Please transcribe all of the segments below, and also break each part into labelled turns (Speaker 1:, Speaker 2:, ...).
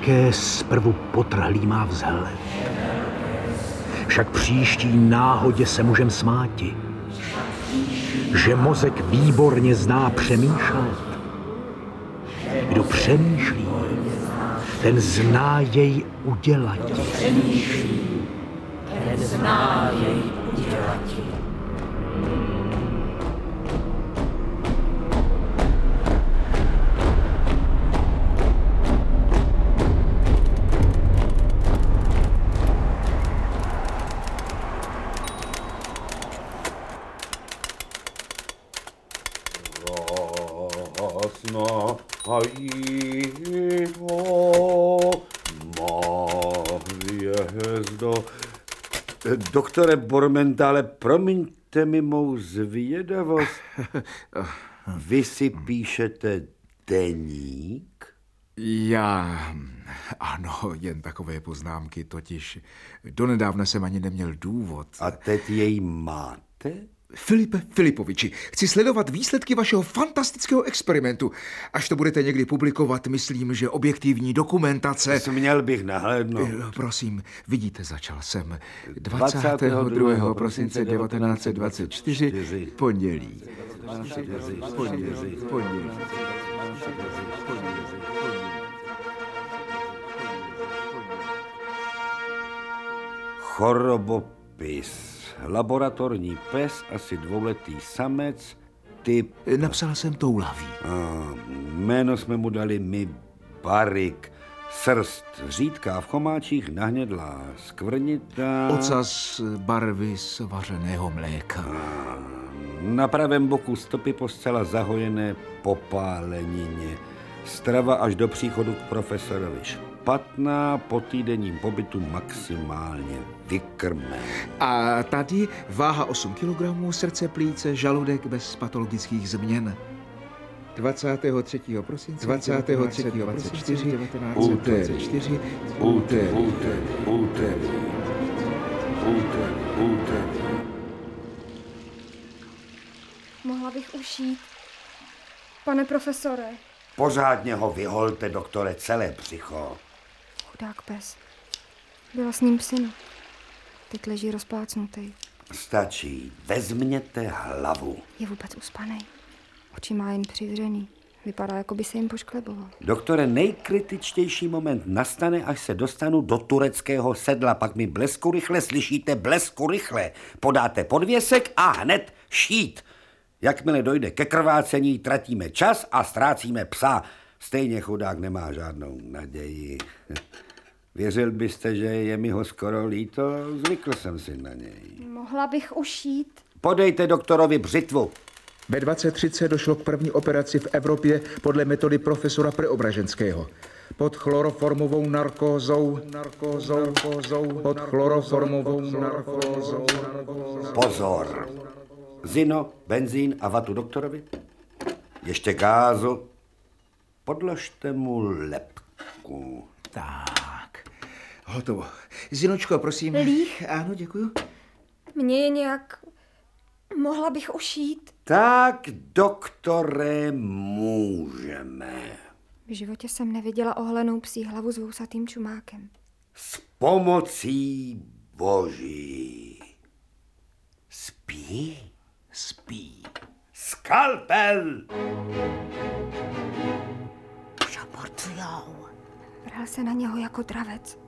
Speaker 1: také zprvu potrhlý má vzhled. Však příští náhodě se můžem smáti, že mozek výborně zná přemýšlet. Kdo přemýšlí, ten zná jej udělat. Přemýšlí, ten zná jej
Speaker 2: Doktore Bormentále, promiňte mi mou zvědavost. Vy si píšete deník?
Speaker 3: Já, ano, jen takové poznámky, totiž donedávna jsem ani neměl důvod.
Speaker 2: A teď jej máte?
Speaker 3: Filipe Filipoviči, chci sledovat výsledky vašeho fantastického experimentu. Až to budete někdy publikovat, myslím, že objektivní dokumentace...
Speaker 2: Směl bych nahlédnout.
Speaker 3: Eh, prosím, vidíte, začal jsem 22. 22. prosince 1924, pondělí. Pondělí, pondělí.
Speaker 2: Chorobopis laboratorní pes, asi dvouletý samec, typ...
Speaker 3: Napsal jsem toulavý.
Speaker 2: A, jméno jsme mu dali my Barik. Srst řídká v chomáčích nahnědlá, skvrnitá...
Speaker 3: Ocas barvy svařeného mléka. A,
Speaker 2: na pravém boku stopy po zcela zahojené popálenině. Strava až do příchodu k profesorovi špatná, po týdenním pobytu maximálně vykrme.
Speaker 3: A tady váha 8 kg, srdce, plíce, žaludek bez patologických změn. 23. prosince 23. 24. úterý, úterý, úterý, úterý,
Speaker 4: úterý. Mohla bych ušít. Pane profesore.
Speaker 2: Pořádně ho vyholte, doktore, celé břicho.
Speaker 4: Chudák pes. Byla s ním syna. Teď leží rozplácnutý.
Speaker 2: Stačí. Vezměte hlavu.
Speaker 4: Je vůbec uspaný. Oči má jen přivřený. Vypadá, jako by se jim poškleboval.
Speaker 2: Doktore, nejkritičtější moment nastane, až se dostanu do tureckého sedla. Pak mi blesku rychle, slyšíte, blesku rychle. Podáte podvěsek a hned šít. Jakmile dojde ke krvácení, tratíme čas a ztrácíme psa. Stejně chudák nemá žádnou naději. Věřil byste, že je mi ho skoro líto? Zvykl jsem si na něj.
Speaker 4: Mohla bych ušít?
Speaker 2: Podejte doktorovi břitvu.
Speaker 3: Ve 2030 došlo k první operaci v Evropě podle metody profesora Preobraženského. Pod chloroformovou narkózou, narkózou, narkózou pod chloroformovou narkózou.
Speaker 2: Pozor. Zino, benzín a vatu doktorovi. Ještě gázu. Podložte mu lepku.
Speaker 3: Tak, hotovo. Zinočko, prosím.
Speaker 4: Líh?
Speaker 3: Ano, děkuju.
Speaker 4: Mně je nějak... Mohla bych ušít?
Speaker 2: Tak, doktore, můžeme.
Speaker 4: V životě jsem neviděla ohlenou psí hlavu s vousatým čumákem.
Speaker 2: S pomocí boží. Spí?
Speaker 3: Spí.
Speaker 2: Skalpel!
Speaker 4: Šaportujou. Vral se na něho jako dravec.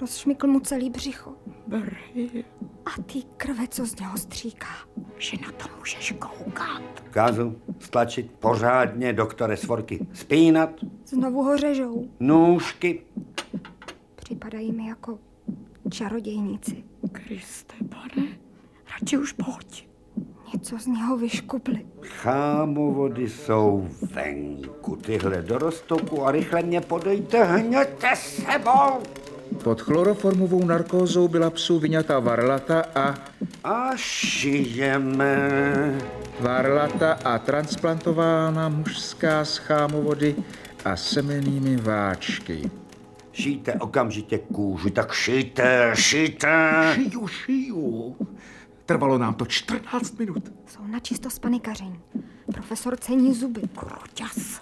Speaker 4: Rozšmykl mu celý břicho.
Speaker 3: Brhy.
Speaker 4: A ty krve, co z něho stříká.
Speaker 3: Že na to můžeš koukat.
Speaker 2: Kázu, stlačit pořádně, doktore Svorky. Spínat.
Speaker 4: Znovu ho řežou.
Speaker 2: Nůžky.
Speaker 4: Připadají mi jako čarodějníci.
Speaker 3: Kriste, pane, radši už pojď.
Speaker 4: Něco z něho vyškupli.
Speaker 2: Chámovody jsou venku. Tyhle do roztoku a rychle mě podejte, hněte sebou.
Speaker 3: Pod chloroformovou narkózou byla psu vyňata varlata a...
Speaker 2: A šijeme.
Speaker 3: Varlata a transplantována mužská z chámovody a semenými váčky.
Speaker 2: Šijte okamžitě kůži, tak šijte, šijte.
Speaker 3: Šiju, šiju. Trvalo nám to 14 minut.
Speaker 4: Jsou na čisto spanikaření. Profesor cení zuby.
Speaker 3: Kroťas.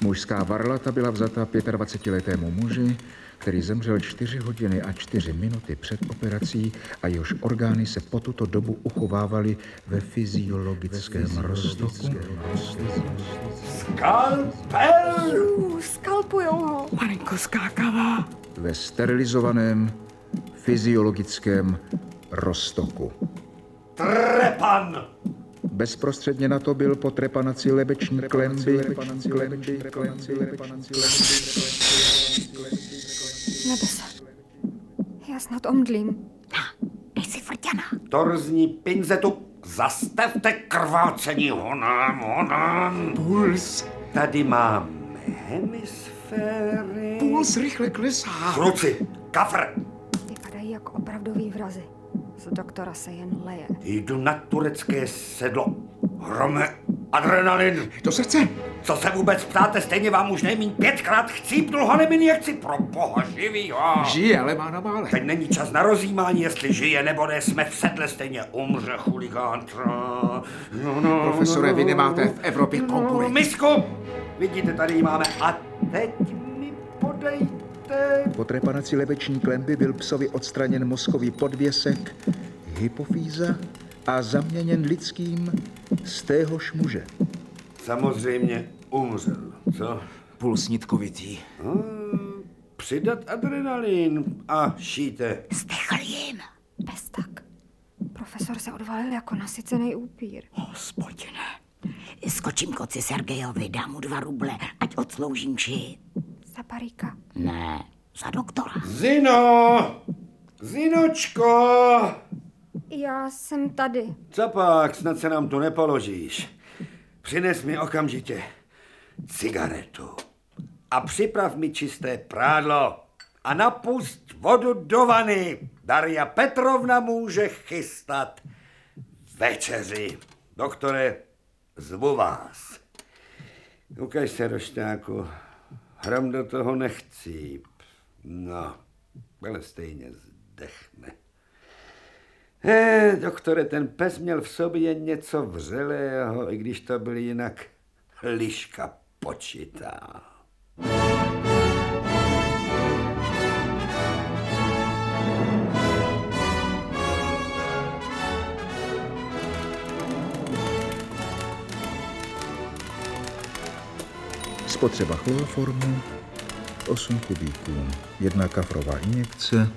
Speaker 3: Mužská varlata byla vzata 25-letému muži, který zemřel 4 hodiny a 4 minuty před operací a jehož orgány se po tuto dobu uchovávaly ve fyziologickém roztoku.
Speaker 2: Skalpel!
Speaker 4: Skalpujou ho.
Speaker 5: Malinko skákavá.
Speaker 3: Ve sterilizovaném fyziologickém roztoku.
Speaker 2: Trepan!
Speaker 3: Bezprostředně na to byl po trepanaci lebeční klemby,
Speaker 4: Nebe se. Já snad omdlím.
Speaker 5: Na, dej si frťana.
Speaker 2: Torzní pinzetu, zastavte krvácení, honám, honám.
Speaker 5: Puls.
Speaker 2: Tady máme hemisféry.
Speaker 5: Puls rychle klesá.
Speaker 2: Kluci, kafr!
Speaker 4: Vypadají jako opravdový vrazy. Z doktora se jen leje.
Speaker 2: Jdu na turecké sedlo. Hrome, adrenalin.
Speaker 5: Do srdce.
Speaker 2: Co se vůbec ptáte, stejně vám už nejmíň pětkrát chcípnul honem injekci pro boha živýho.
Speaker 5: Žije, ale má na mále.
Speaker 2: Teď není čas na rozjímání, jestli žije nebo ne, jsme v sedle, stejně umře chuligán. Tra- No, no,
Speaker 5: Profesore, vy nemáte v Evropě
Speaker 2: no,
Speaker 5: konkurenci.
Speaker 2: misku! Vidíte, tady ji máme. A teď mi podejte.
Speaker 3: Po trepanaci lebeční klemby byl psovi odstraněn mozkový podvěsek, hypofýza a zaměněn lidským z téhož muže.
Speaker 2: Samozřejmě umřel, co?
Speaker 5: Puls nitkovitý.
Speaker 2: Hmm, přidat adrenalin a šíte.
Speaker 5: Zdechl jim.
Speaker 4: Bez tak. Profesor se odvalil jako nasycený upír.
Speaker 5: Hospodine. Skočím koci Sergejovi, dám mu dva ruble, ať odsloužím či...
Speaker 4: Za paríka.
Speaker 5: Ne, za doktora.
Speaker 2: Zino! Zinočko!
Speaker 4: Já jsem tady.
Speaker 2: Co pak, snad se nám tu nepoložíš. Přines mi okamžitě cigaretu a připrav mi čisté prádlo a napust vodu do vany. Daria Petrovna může chystat večeři. Doktore, zvu vás. Ukaž se, rošťáku. Hram do toho nechcíp. No, ale stejně zdechne. Eh, doktore, ten pes měl v sobě něco vřelého, i když to byl jinak liška počitá.
Speaker 3: Spotřeba chloroformu 8 kubíků, jedna kafrová injekce,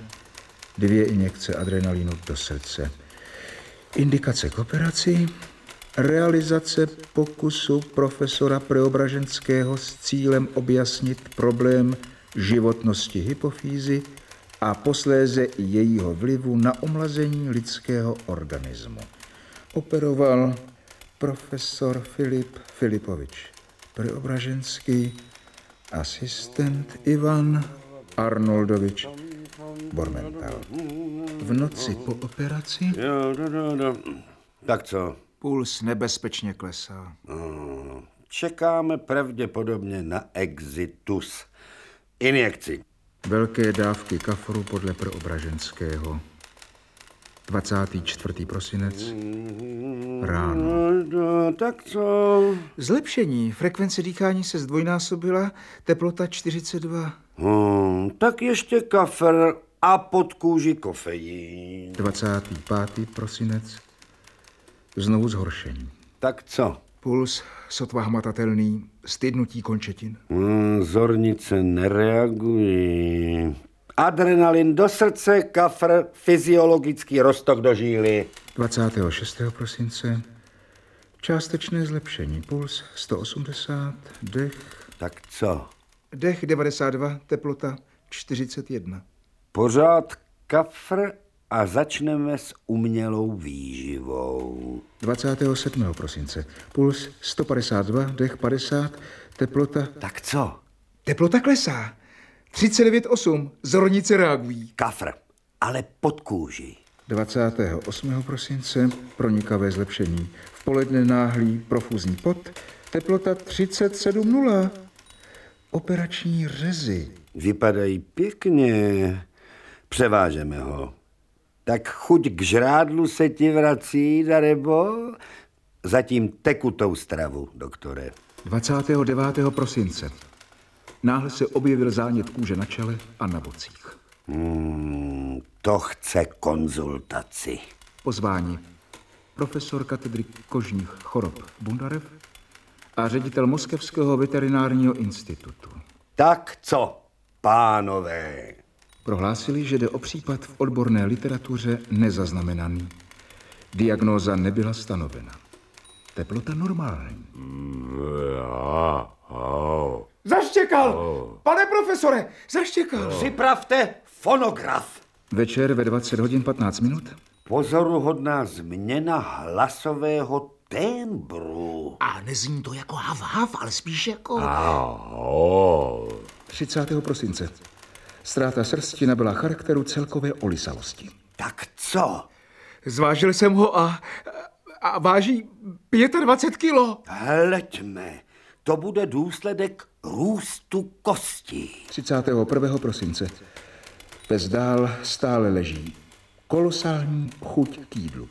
Speaker 3: dvě injekce adrenalinu do srdce. Indikace k operaci, realizace pokusu profesora Preobraženského s cílem objasnit problém životnosti hypofýzy a posléze jejího vlivu na omlazení lidského organismu. Operoval profesor Filip Filipovič Preobraženský, asistent Ivan Arnoldovič Bormental. V noci po operaci
Speaker 2: Jo, no, no, no. Tak co?
Speaker 5: Puls nebezpečně klesá.
Speaker 2: No, čekáme pravděpodobně na exitus. Injekci.
Speaker 3: velké dávky kaforu podle Preobraženského. 24. prosinec ráno.
Speaker 2: No, no, tak co?
Speaker 5: Zlepšení. Frekvence dýchání se zdvojnásobila, teplota 42.
Speaker 2: Hmm, tak ještě kafer a pod kůži kofeín.
Speaker 3: 25. prosinec znovu zhoršení.
Speaker 2: Tak co?
Speaker 5: Puls sotva hmatatelný, stydnutí končetin.
Speaker 2: Hmm, zornice nereagují. Adrenalin do srdce, kafr, fyziologický roztok do žíly.
Speaker 3: 26. prosince částečné zlepšení. Puls 180, dech
Speaker 2: Tak co?
Speaker 5: Dech 92, teplota 41.
Speaker 2: Pořád kafr a začneme s umělou výživou.
Speaker 3: 27. prosince. Puls 152, dech 50, teplota
Speaker 2: Tak co?
Speaker 5: Teplota klesá. 39,8. Zornice reagují.
Speaker 2: Kafr, ale pod kůži.
Speaker 3: 28. prosince pronikavé zlepšení. V poledne náhlý profuzní pot, teplota 37,0. Operační řezy.
Speaker 2: Vypadají pěkně. Převážeme ho. Tak chuť k žrádlu se ti vrací, Darebo? Zatím tekutou stravu, doktore.
Speaker 3: 29. prosince. Náhle se objevil zánět kůže na čele a na bocích.
Speaker 2: Hmm, to chce konzultaci.
Speaker 3: Pozvání. Profesor katedry kožních chorob Bundarev a ředitel Moskevského veterinárního institutu.
Speaker 2: Tak co, pánové?
Speaker 3: Prohlásili, že jde o případ v odborné literatuře nezaznamenaný. Diagnóza nebyla stanovena. Teplota normální.
Speaker 6: Zaštěkal! Pane profesore, zaštěkal!
Speaker 2: Připravte fonograf.
Speaker 3: Večer ve 20 hodin 15 minut
Speaker 2: Pozoruhodná změna hlasového tembru.
Speaker 7: A nezní to jako hav, hav, ale spíš jako...
Speaker 3: 30. prosince. Ztráta srsti nabyla charakteru celkové olisalosti.
Speaker 2: Tak co?
Speaker 6: Zvážil jsem ho a, a váží 25 kilo.
Speaker 2: Hleďme, to bude důsledek růstu kosti.
Speaker 3: 31. prosince. Pes dál stále leží. Kolosální chuť k jídlu.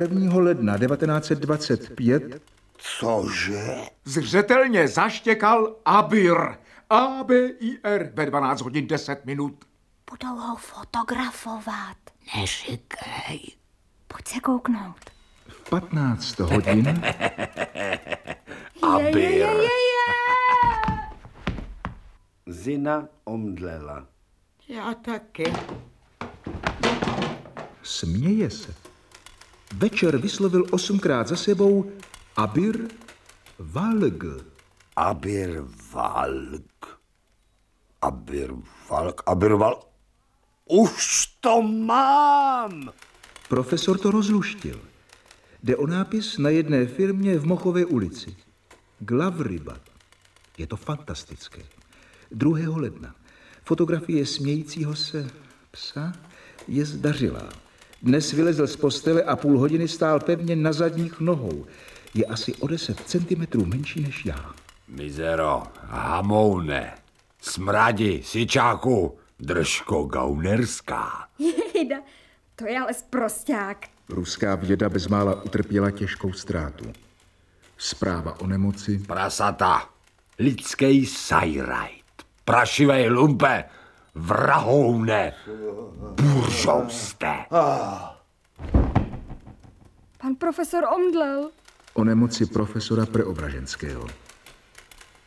Speaker 3: 1. ledna 1925
Speaker 2: Cože?
Speaker 6: Zřetelně zaštěkal Abir. A-B-I-R ve 12 hodin 10 minut.
Speaker 4: Budou ho fotografovat.
Speaker 5: Neříkej.
Speaker 4: Pojď se kouknout.
Speaker 3: v 15 hodin
Speaker 2: Abir. Zina omdlela.
Speaker 5: Já taky.
Speaker 3: směje se. Večer vyslovil osmkrát za sebou Abir Valg.
Speaker 2: Abir Valk. Abir Valk, Abir Valk. Už to mám!
Speaker 3: Profesor to rozluštil. Jde o nápis na jedné firmě v Mochové ulici. Glavryba. Je to fantastické. 2. ledna. Fotografie smějícího se psa je zdařilá. Dnes vylezl z postele a půl hodiny stál pevně na zadních nohou. Je asi o 10 centimetrů menší než já.
Speaker 8: Mizero, hamoune, smradi, sičáku, držko gaunerská.
Speaker 4: Jejda, to je ale sprosták.
Speaker 3: Ruská věda bezmála utrpěla těžkou ztrátu. Zpráva o nemoci,
Speaker 8: Prasata, lidský sajrajt, prašivej lumpe, vrahoune, buržouste.
Speaker 4: Pan profesor omdlel.
Speaker 3: o nemoci profesora Preobraženského.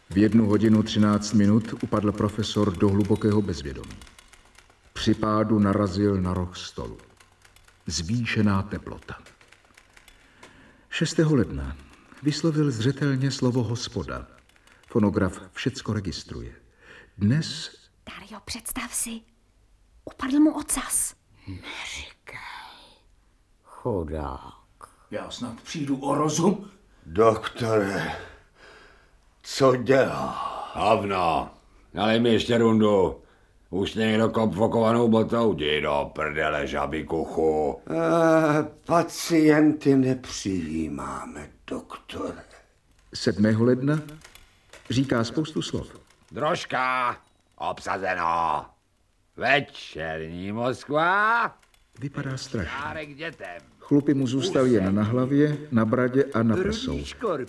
Speaker 3: V jednu hodinu 13 minut upadl profesor do hlubokého bezvědomí. Při pádu narazil na roh stolu. Zvýšená teplota. 6. ledna vyslovil zřetelně slovo hospoda. Fonograf všecko registruje. Dnes
Speaker 4: Dario, představ si. Upadl mu ocas.
Speaker 5: Chudák.
Speaker 6: Já snad přijdu o rozum.
Speaker 2: Doktore, co dělá?
Speaker 8: Havno, nalej mi ještě rundu. Už jste někdo kop fokovanou botou, jdi do prdele, žaby kuchu.
Speaker 2: E, pacienty nepřijímáme, doktore.
Speaker 3: 7. ledna říká spoustu slov.
Speaker 8: Drožka, obsazeno. Večerní Moskva,
Speaker 3: Vypadá strašně. Chlupy mu zůstaly jen na hlavě, na bradě a na prsou.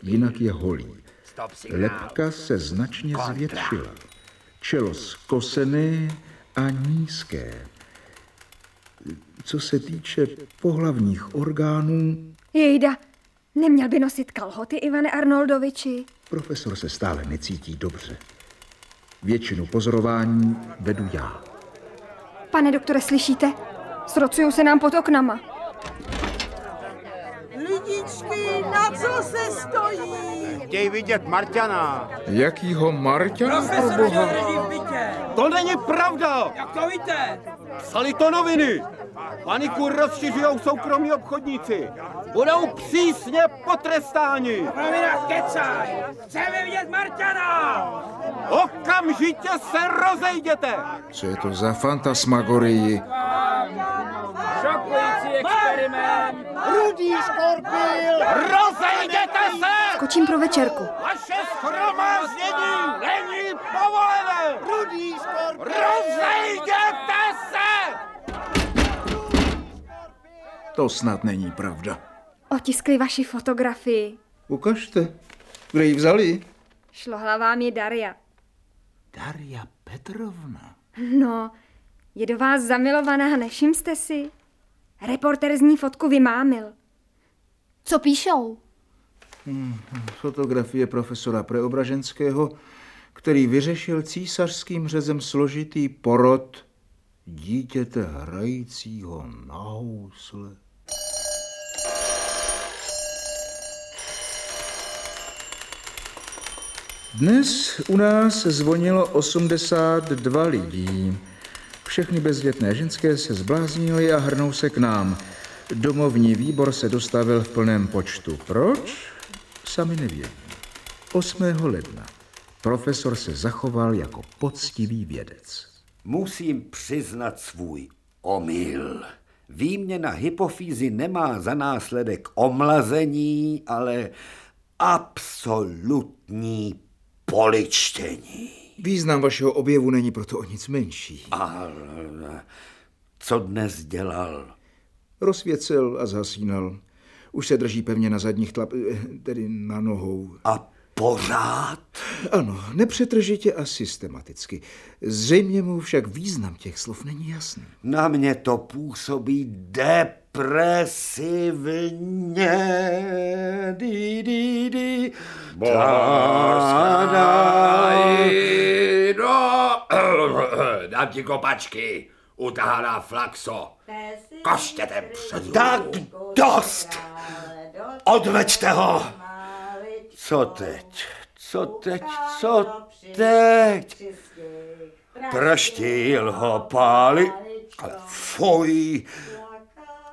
Speaker 3: Jinak je holý. Lepka se značně zvětšila. Čelo skosené a nízké. Co se týče pohlavních orgánů,
Speaker 4: Jejda, neměl by nosit kalhoty, Ivane Arnoldoviči.
Speaker 3: profesor se stále necítí dobře. Většinu pozorování vedu já.
Speaker 4: Pane doktore, slyšíte? Srocují se nám pod oknama.
Speaker 9: Lidičky, na co se stojí?
Speaker 10: Chtějí vidět Marťana.
Speaker 3: Jakýho Marťana pro boha?
Speaker 10: To není pravda!
Speaker 9: Jak to víte?
Speaker 10: Psali to noviny! Paniku rozšiřují soukromí obchodníci. Budou přísně potrestáni.
Speaker 9: Novina kecaj! Chceme vidět Marťana!
Speaker 10: Okamžitě se rozejděte!
Speaker 3: Co je to za fantasmagorii?
Speaker 9: Šokující experiment!
Speaker 10: Rudý škorpil! Rozejděte se!
Speaker 4: Kočím pro večerku.
Speaker 10: Vaše schromáždění není! Rudý škorpil! Rozejděte se!
Speaker 3: To snad není pravda.
Speaker 4: Otiskli vaši fotografii.
Speaker 3: Ukažte, kde ji vzali.
Speaker 4: Šlohlavá mi Daria.
Speaker 7: Daria Petrovna.
Speaker 4: No, je do vás zamilovaná, nevšimste si. Reporter z ní fotku vymámil.
Speaker 11: Co píšou?
Speaker 3: Hmm, fotografie profesora Preobraženského, který vyřešil císařským řezem složitý porod dítěte hrajícího na housle. Dnes u nás zvonilo 82 lidí. Všechny bezdětné ženské se zbláznily a hrnou se k nám. Domovní výbor se dostavil v plném počtu. Proč? Sami nevědí. 8. ledna. Profesor se zachoval jako poctivý vědec.
Speaker 2: Musím přiznat svůj omyl. Výměna hypofýzy nemá za následek omlazení, ale absolutní poličtění.
Speaker 3: Význam vašeho objevu není proto o nic menší.
Speaker 2: A co dnes dělal?
Speaker 3: Rozsvěcel a zhasínal. Už se drží pevně na zadních tlap, tedy na nohou.
Speaker 2: A pořád?
Speaker 3: Ano, nepřetržitě a systematicky. Zřejmě mu však význam těch slov není jasný.
Speaker 2: Na mě to působí depresivně. Di, di, di.
Speaker 8: Dám ti kopačky, utahaná flaxo. Koštětem předu.
Speaker 2: Tak dost! Odveďte ho! Co teď? Co teď? Co teď? Praštil ho páli, ale fuj,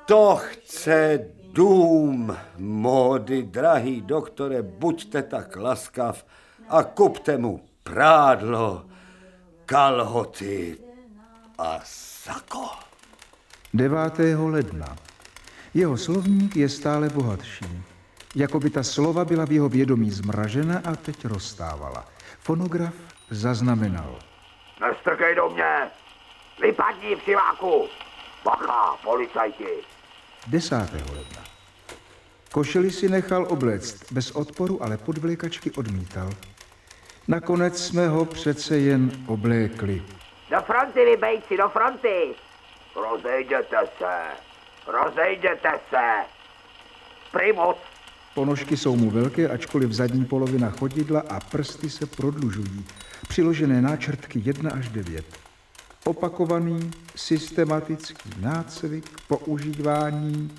Speaker 2: to chce dům. Mody, drahý doktore, buďte tak laskav a kupte mu prádlo, kalhoty a sako.
Speaker 3: 9. ledna. Jeho slovník je stále bohatší. Jako by ta slova byla v jeho vědomí zmražena a teď rozstávala. Fonograf zaznamenal.
Speaker 12: Nestrkej do mě! Vypadni, přiváku! Bacha, policajti!
Speaker 3: 10. ledna. Košeli si nechal obléct bez odporu, ale podvlékačky odmítal. Nakonec jsme ho přece jen oblékli.
Speaker 12: Do fronty, vy bejci, do fronty! Rozejděte se! Rozejděte se! Primus!
Speaker 3: Ponožky jsou mu velké, ačkoliv zadní polovina chodidla a prsty se prodlužují. Přiložené náčrtky 1 až 9. Opakovaný systematický nácvik používání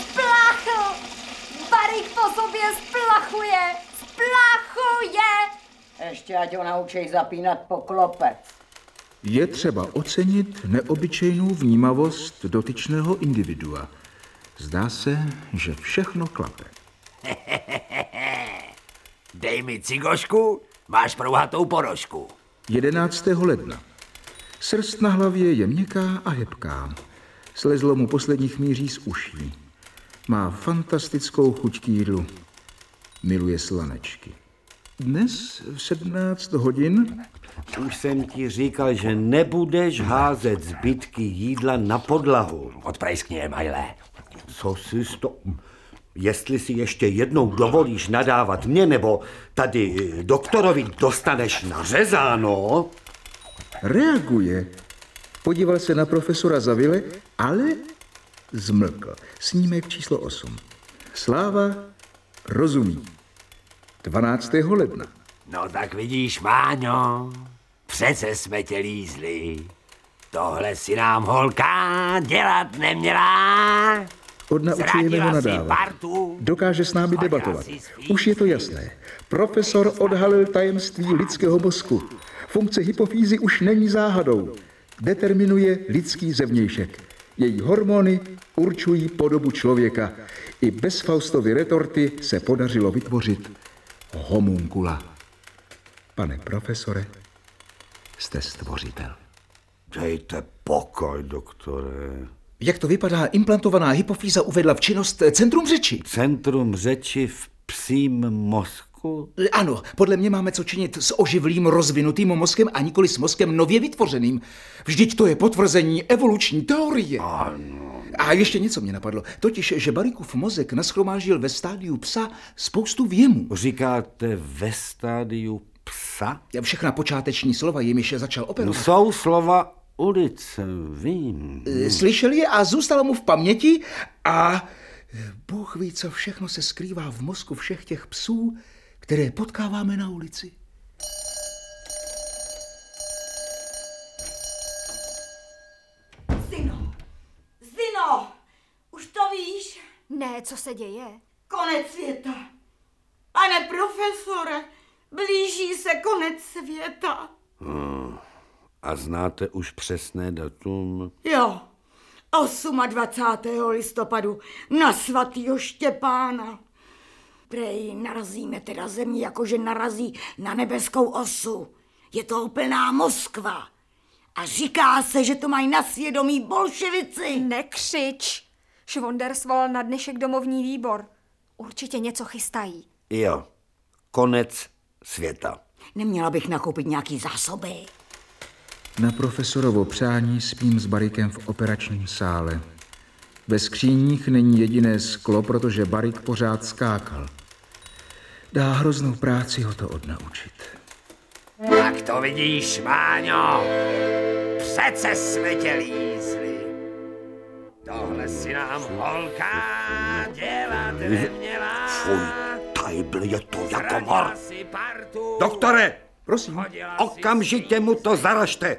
Speaker 11: Splachl! Barik po sobě splachuje! Splachuje!
Speaker 5: Ještě ať ho naučí zapínat poklopec.
Speaker 3: Je třeba ocenit neobyčejnou vnímavost dotyčného individua. Zdá se, že všechno klape.
Speaker 8: Dej mi cigošku, máš prouhatou porožku.
Speaker 3: 11. ledna. Srst na hlavě je měkká a hebká. Slezlo mu poslední chmíří z uší. Má fantastickou chuť k jídlu. Miluje slanečky. Dnes v 17 hodin
Speaker 2: Už jsem ti říkal, že nebudeš házet zbytky jídla na podlahu.
Speaker 8: Odprejskni je, Majle.
Speaker 2: Co jsi to... Jestli si ještě jednou dovolíš nadávat mě nebo tady doktorovi dostaneš nařezáno...
Speaker 3: reaguje. Podíval se na profesora Zavile, ale zmlkl. Snímek číslo 8. Sláva rozumí. 12. ledna.
Speaker 8: No tak vidíš, Máňo, přece jsme tě lízli. Tohle si nám holka dělat neměla.
Speaker 3: Odnaučujeme ho nadávat. Dokáže s námi debatovat. Už je to jasné. Profesor odhalil tajemství lidského mozku. Funkce hypofýzy už není záhadou. Determinuje lidský zevnějšek. Její hormony určují podobu člověka. I bez Faustovy retorty se podařilo vytvořit homunkula. Pane profesore, jste stvořitel.
Speaker 2: Dejte pokoj, doktore.
Speaker 3: Jak to vypadá? Implantovaná hypofýza uvedla v činnost centrum řeči.
Speaker 2: Centrum řeči v psím mozku?
Speaker 3: Ano, podle mě máme co činit s oživlým rozvinutým mozkem a nikoli s mozkem nově vytvořeným. Vždyť to je potvrzení evoluční teorie.
Speaker 2: Ano.
Speaker 3: A ještě něco mě napadlo. Totiž, že Barikův mozek naschromáždil ve stádiu psa spoustu věmů.
Speaker 2: Říkáte ve stádiu psa?
Speaker 3: Všechna počáteční slova, jimiž začal operovat.
Speaker 2: Jsou slova ulice, vím.
Speaker 3: Slyšel je a zůstalo mu v paměti a Bůh ví, co všechno se skrývá v mozku všech těch psů, které potkáváme na ulici.
Speaker 5: Zino, Zino, už to víš?
Speaker 4: Ne, co se děje?
Speaker 5: Konec světa. Pane profesore, blíží se konec světa.
Speaker 2: Hmm. A znáte už přesné datum?
Speaker 5: Jo, 28. listopadu na svatýho Štěpána. Prej narazíme teda země, jakože narazí na nebeskou osu. Je to úplná Moskva. A říká se, že to mají na svědomí bolševici.
Speaker 4: Nekřič. Švonder svolal na dnešek domovní výbor. Určitě něco chystají.
Speaker 2: Jo, konec světa.
Speaker 5: Neměla bych nakoupit nějaký zásoby.
Speaker 3: Na profesorovo přání spím s Barikem v operačním sále. Ve skříních není jediné sklo, protože Barik pořád skákal. Dá hroznou práci ho to odnaučit.
Speaker 8: Tak to vidíš, Máňo. Přece jsme tě lízli. Tohle si nám holka dělat neměla.
Speaker 2: Fuj, tajbl je to jako mor. Doktore,
Speaker 3: Prosím.
Speaker 2: Okamžitě mu to zaražte.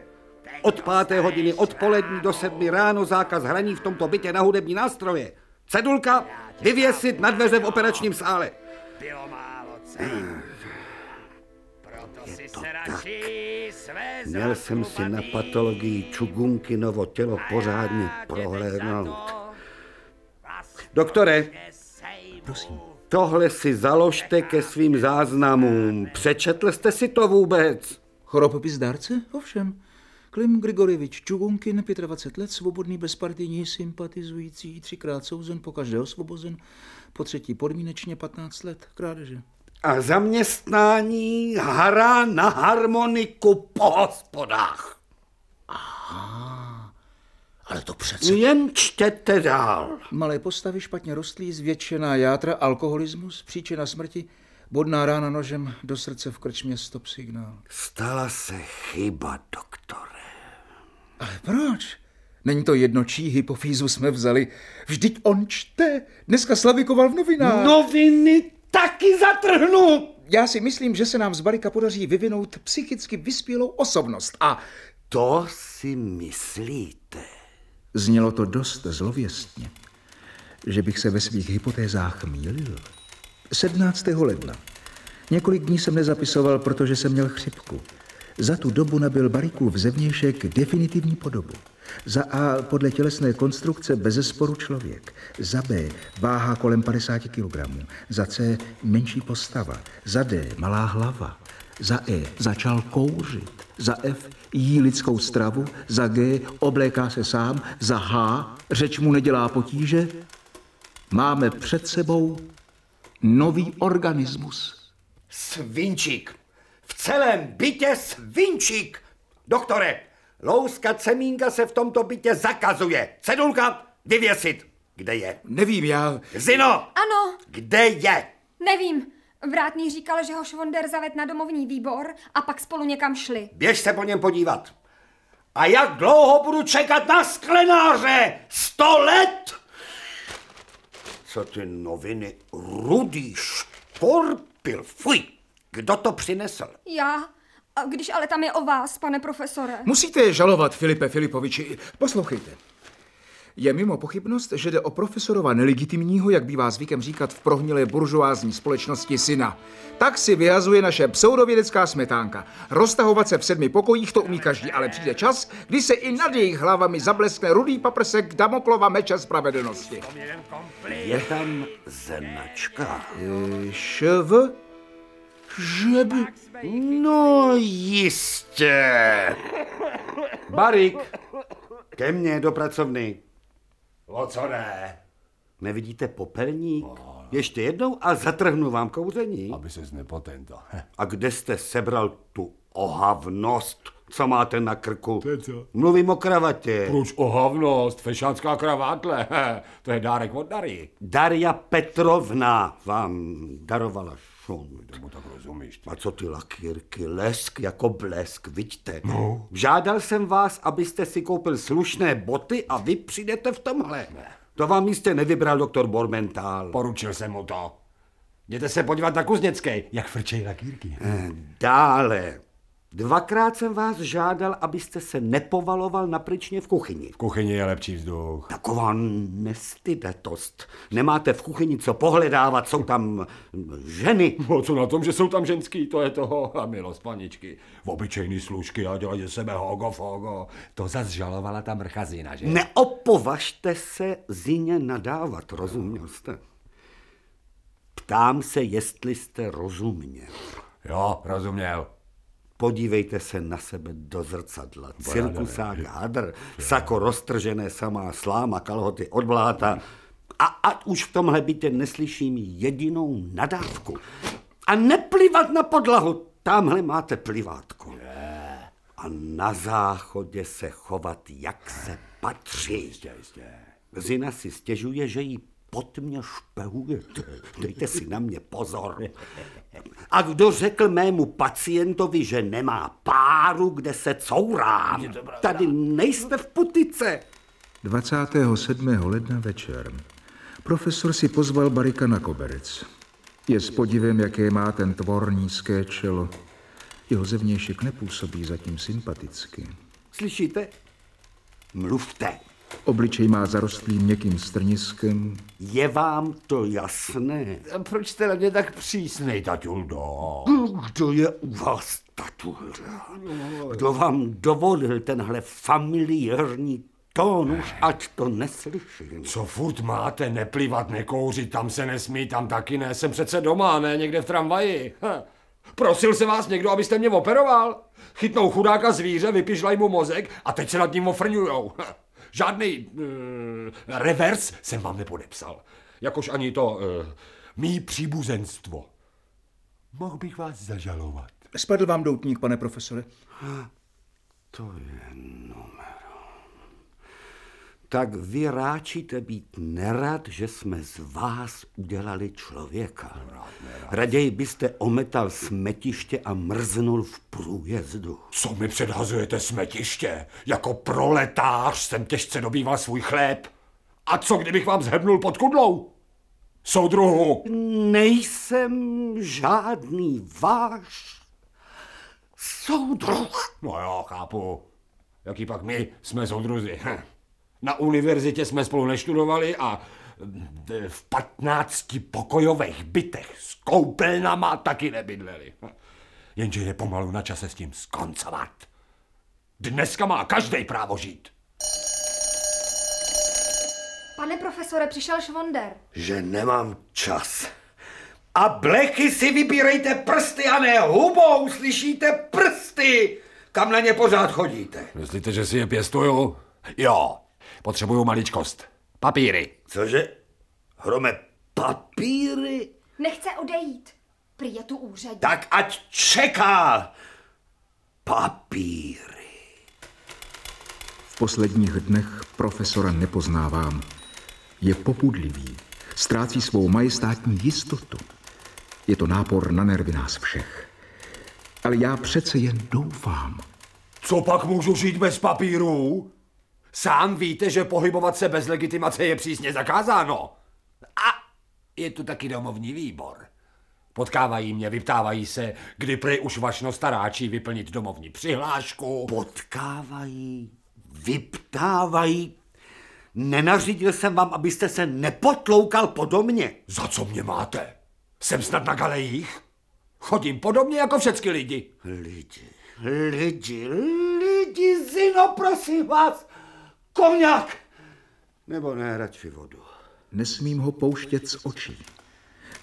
Speaker 2: Od páté hodiny odpolední do sedmi ráno zákaz hraní v tomto bytě na hudební nástroje. Cedulka vyvěsit na dveře v operačním sále.
Speaker 8: Bylo málo Proto si se radši
Speaker 2: Měl jsem si na patologii Čugunkinovo tělo pořádně prohlédnout. Doktore,
Speaker 3: Prosím.
Speaker 2: tohle si založte ke svým záznamům. Přečetl jste si to vůbec?
Speaker 3: Choropopis dárce? Ovšem. Klim Grigorjevič Čugunkin, 25 let, svobodný, bezpartijní, sympatizující, třikrát souzen, po každé osvobozen, po třetí podmínečně 15 let krádeže.
Speaker 2: A zaměstnání hra na harmoniku po hospodách.
Speaker 3: Aha, ale to přece...
Speaker 2: Jen čtěte dál.
Speaker 3: Malé postavy, špatně rostlí, zvětšená játra, alkoholismus, příčina smrti, bodná rána nožem do srdce v krčmě stop signál.
Speaker 2: Stala se chyba, doktore.
Speaker 3: Ale proč? Není to jedno, čí hypofýzu jsme vzali. Vždyť on čte. Dneska Slavikoval v novinách.
Speaker 2: Noviny taky zatrhnu.
Speaker 3: Já si myslím, že se nám z Barika podaří vyvinout psychicky vyspělou osobnost. A
Speaker 2: to si myslíte?
Speaker 3: Znělo to dost zlověstně, že bych se ve svých hypotézách mýlil. 17. ledna. Několik dní jsem nezapisoval, protože jsem měl chřipku. Za tu dobu nabil Barikův zevnějšek definitivní podobu. Za A podle tělesné konstrukce bezesporu člověk. Za B váha kolem 50 kg. Za C menší postava. Za D malá hlava. Za E začal kouřit. Za F jí lidskou stravu. Za G obléká se sám. Za H řeč mu nedělá potíže. Máme před sebou nový organismus.
Speaker 2: Svinčík. V celém bytě svinčík. Doktore, louska semínka se v tomto bytě zakazuje. Cedulka vyvěsit. Kde je?
Speaker 3: Nevím, já...
Speaker 2: Zino!
Speaker 4: Ano,
Speaker 2: Kde je?
Speaker 4: nevím. Vrátný říkal, že ho Švonder zaved na domovní výbor a pak spolu někam šli.
Speaker 2: Běž se po něm podívat. A jak dlouho budu čekat na sklenáře? Sto let? Co ty noviny? Rudý šporpil. Fuj, kdo to přinesl?
Speaker 4: Já? A když ale tam je o vás, pane profesore.
Speaker 3: Musíte je žalovat, Filipe Filipoviči. Poslouchejte. Je mimo pochybnost, že jde o profesorova nelegitimního, jak bývá zvykem říkat v prohnilé buržoázní společnosti syna. Tak si vyhazuje naše pseudovědecká smetánka. Roztahovat se v sedmi pokojích to umí každý, ale přijde čas, kdy se i nad jejich hlavami zableskne rudý paprsek Damoklova meče spravedlnosti.
Speaker 2: Je tam značka.
Speaker 3: Šv? Že by...
Speaker 2: No jistě. Barik, ke mně do pracovny.
Speaker 8: O co ne?
Speaker 2: Nevidíte popelník? Ještě jednou a zatrhnu vám kouření.
Speaker 13: Aby se znepotento.
Speaker 2: A kde jste sebral tu ohavnost? Co máte na krku?
Speaker 13: To je co?
Speaker 2: Mluvím o kravatě.
Speaker 13: Proč ohavnost? Fešácká kravátle. To je dárek od Dary.
Speaker 2: Daria Petrovna vám darovala šundu.
Speaker 13: Tomu tak rozumíš.
Speaker 2: A co ty lakírky? Lesk jako blesk, vidíte. No. Žádal jsem vás, abyste si koupil slušné boty a vy přijdete v tomhle. Ne. To vám jistě nevybral doktor Bormental.
Speaker 13: Poručil jsem mu to. Jděte se podívat na Kuzněcké, jak frčejí lakírky.
Speaker 2: Eh, Dále. Dvakrát jsem vás žádal, abyste se nepovaloval napričně v kuchyni.
Speaker 13: V kuchyni je lepší vzduch.
Speaker 2: Taková nestydetost. Nemáte v kuchyni co pohledávat, jsou tam ženy.
Speaker 13: No co na tom, že jsou tam ženský, to je toho a milost paničky. V obyčejný služky a dělají ze sebe hogo fogo. To zas žalovala ta mrchazina, že?
Speaker 2: Neopovažte se zině nadávat, rozuměl jste? Ptám se, jestli jste rozuměl.
Speaker 13: Jo, rozuměl.
Speaker 2: Podívejte se na sebe do zrcadla. Cirkusák hadr, sako roztržené samá sláma, kalhoty od bláta. A ať už v tomhle bytě neslyším jedinou nadávku. A neplivat na podlahu, tamhle máte plivátko. A na záchodě se chovat, jak se patří. Zina si stěžuje, že jí pod mě špehujete. Dejte si na mě pozor. A kdo řekl mému pacientovi, že nemá páru, kde se courá? Tady nejste v putice.
Speaker 3: 27. ledna večer. Profesor si pozval Barika na koberec. Je s podivem, jaké má ten tvor nízké čelo. Jeho zevnějšek nepůsobí zatím sympaticky.
Speaker 2: Slyšíte? Mluvte.
Speaker 3: Obličej má zarostlý měkkým strniskem.
Speaker 2: Je vám to jasné?
Speaker 13: A proč jste na mě tak přísnej, taťuldo?
Speaker 2: Kdo je u vás tatulda? Kdo vám dovolil tenhle familiární tón, už ať to neslyším.
Speaker 13: Co furt máte, neplivat, nekouřit, tam se nesmí, tam taky ne, jsem přece doma, ne někde v tramvaji. Hm. Prosil se vás někdo, abyste mě operoval? Chytnou chudáka zvíře, vypižlají mu mozek a teď se nad ním ofrňujou. Hm. Žádný uh, revers jsem vám nepodepsal. Jakož ani to uh, mý příbuzenstvo. Mohl bych vás zažalovat.
Speaker 3: Spadl vám doutník, pane profesore?
Speaker 2: To je numero. Tak vy ráčíte být nerad, že jsme z vás udělali člověka. Raději byste ometal smetiště a mrznul v průjezdu.
Speaker 13: Co mi předhazujete smetiště? Jako proletář jsem těžce dobýval svůj chléb. A co, kdybych vám zhebnul pod kudlou? Soudruhu!
Speaker 2: Nejsem žádný váš soudruh.
Speaker 13: No jo, chápu. Jaký pak my jsme soudruzi. Hm. Na univerzitě jsme spolu neštudovali a v patnácti pokojových bytech s koupelnama taky nebydleli. Jenže je pomalu na čase s tím skoncovat. Dneska má každý právo žít.
Speaker 11: Pane profesore, přišel Švonder.
Speaker 2: Že nemám čas. A blechy si vybírejte prsty a ne hubou, slyšíte? Prsty! Kam na ně pořád chodíte?
Speaker 13: Myslíte, že si je pěstuju? Jo, potřebuju maličkost. Papíry.
Speaker 2: Cože? Hrome, papíry?
Speaker 11: Nechce odejít. Prý je tu úřední.
Speaker 2: Tak ať čeká. Papíry.
Speaker 3: V posledních dnech profesora nepoznávám. Je popudlivý, ztrácí svou majestátní jistotu. Je to nápor na nervy nás všech. Ale já přece jen doufám.
Speaker 13: Co pak můžu žít bez papírů? Sám víte, že pohybovat se bez legitimace je přísně zakázáno. A je tu taky domovní výbor. Potkávají mě, vyptávají se, kdy prej už vašno staráčí vyplnit domovní přihlášku.
Speaker 2: Potkávají, vyptávají. Nenařídil jsem vám, abyste se nepotloukal podobně.
Speaker 13: Za co mě máte? Jsem snad na galejích? Chodím podobně jako všechny lidi.
Speaker 2: Lidi, lidi, lidi, Zino, prosím vás, koněk! Nebo ne, radši vodu.
Speaker 3: Nesmím ho pouštět z očí.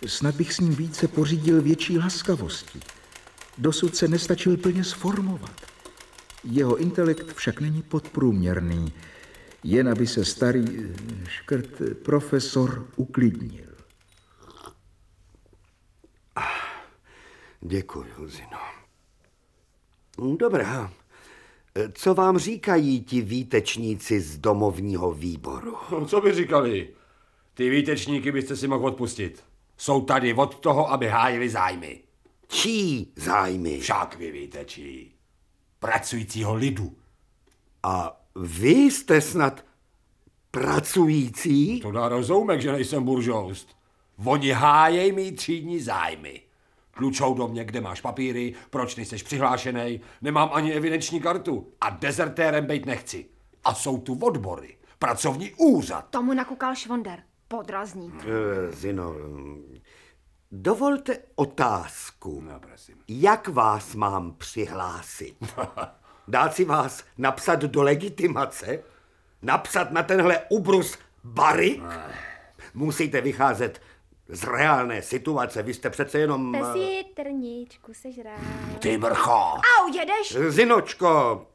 Speaker 3: Snad bych s ním více pořídil větší laskavosti. Dosud se nestačil plně sformovat. Jeho intelekt však není podprůměrný, jen aby se starý škrt profesor uklidnil.
Speaker 2: Děkuji, Zino. Dobrá, Co vám říkají ti výtečníci z domovního výboru?
Speaker 13: Co by říkali? Ty výtečníky byste si mohl odpustit. Jsou tady od toho, aby hájili zájmy.
Speaker 2: Čí zájmy?
Speaker 13: Však vy víte čí. Pracujícího lidu.
Speaker 2: A vy jste snad pracující?
Speaker 13: To dá rozoumek, že nejsem buržoust. Oni hájej mý třídní zájmy. Tlučou do mě, kde máš papíry, proč nejseš přihlášený, nemám ani evidenční kartu a dezertérem být nechci. A jsou tu odbory, pracovní úřad.
Speaker 11: Tomu nakukal Švonder, podrazník.
Speaker 2: Uh, Zino, dovolte otázku.
Speaker 13: No, prosím.
Speaker 2: Jak vás mám přihlásit? Dát si vás napsat do legitimace? Napsat na tenhle ubrus Barry? Musíte vycházet z reálné situace. Vy jste přece jenom...
Speaker 11: Pesi trničku sežrál.
Speaker 13: Ty mrcho!
Speaker 11: Au, jedeš?
Speaker 2: Zinočko,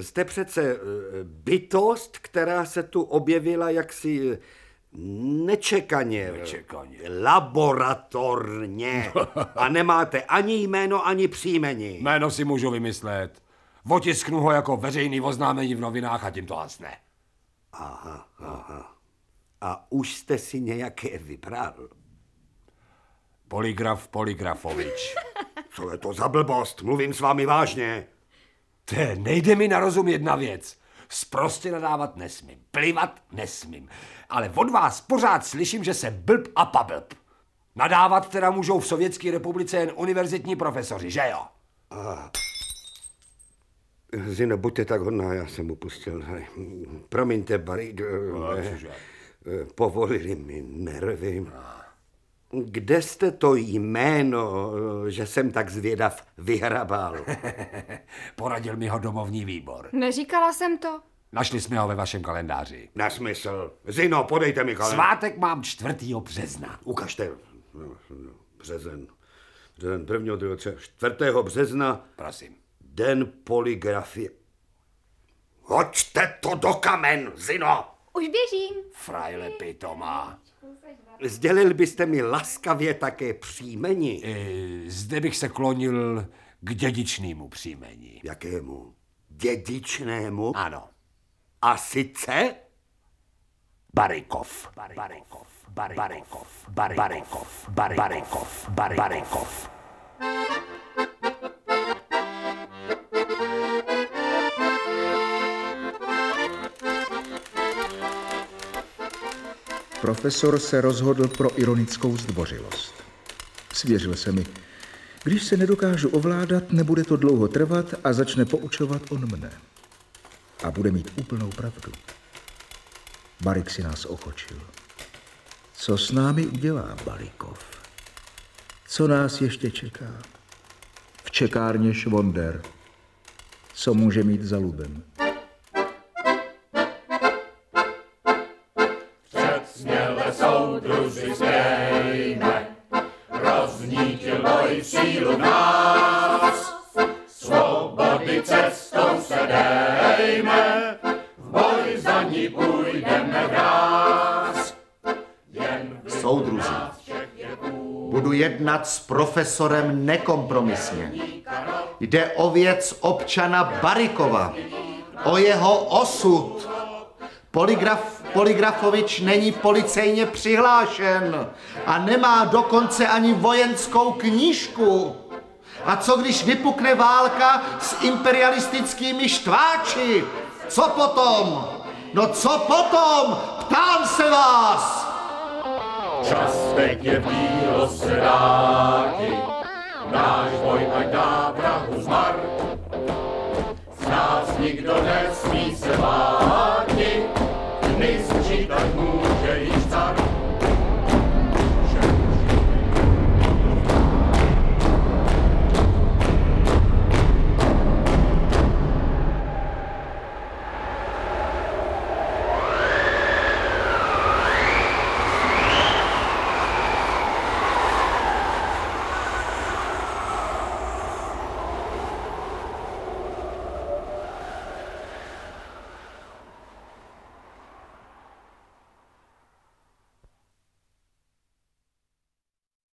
Speaker 2: jste přece eh, bytost, která se tu objevila jaksi eh, nečekaně.
Speaker 13: Nečekaně.
Speaker 2: Laboratorně. A nemáte ani jméno, ani příjmení.
Speaker 13: Jméno si můžu vymyslet. Otisknu ho jako veřejný oznámení v novinách a tím to hasne.
Speaker 2: Aha, aha. A už jste si nějaké vybral?
Speaker 13: Poligraf Poligrafovič.
Speaker 2: Co je to za blbost? Mluvím s vámi vážně.
Speaker 13: Te, nejde mi na rozum jedna věc. Sprostě nadávat nesmím, plivat nesmím. Ale od vás pořád slyším, že se blb a pablb. Nadávat teda můžou v Sovětské republice jen univerzitní profesoři, že jo?
Speaker 2: A... Zino, buďte tak hodná, já jsem upustil. Hej. Promiňte, Barry,
Speaker 13: No,
Speaker 2: ne,
Speaker 13: cože?
Speaker 2: povolili mi nervy. Kde jste to jméno, že jsem tak zvědav, vyhrabal?
Speaker 13: Poradil mi ho domovní výbor.
Speaker 11: Neříkala jsem to.
Speaker 13: Našli jsme ho ve vašem kalendáři.
Speaker 2: Na smysl. Zino, podejte mi kalendář.
Speaker 13: Svátek mám 4. března.
Speaker 2: Ukažte. No, no, Březen. Březen 1. 2. 4. března.
Speaker 13: Prosím.
Speaker 2: Den poligrafie. Hoďte to do kamen, Zino!
Speaker 11: Už běžím.
Speaker 13: Frajle pitomá.
Speaker 2: Sdělil byste mi laskavě také příjmení?
Speaker 13: E, zde bych se klonil k dědičnému příjmení.
Speaker 2: Jakému? Dědičnému?
Speaker 13: Ano.
Speaker 2: A sice?
Speaker 13: Barikov. Barikov. Barikov. Barikov. Barikov. Barikov.
Speaker 3: Profesor se rozhodl pro ironickou zdvořilost. Svěřil se mi. Když se nedokážu ovládat, nebude to dlouho trvat a začne poučovat on mne. A bude mít úplnou pravdu. Barik si nás ochočil. Co s námi udělá Barikov? Co nás ještě čeká? V čekárně Švonder. Co může mít za lubem?
Speaker 14: Jednat s profesorem nekompromisně. Jde o věc občana Barikova, o jeho osud. Poligraf Poligrafovič není policejně přihlášen a nemá dokonce ani vojenskou knížku. A co když vypukne válka s imperialistickými štváči? Co potom? No co potom? Ptám se vás!
Speaker 10: Čas teď je bílo sedáky, náš boj ať dá vrahu zmar. Z nás nikdo nesmí se váti, my sčítat můžeme.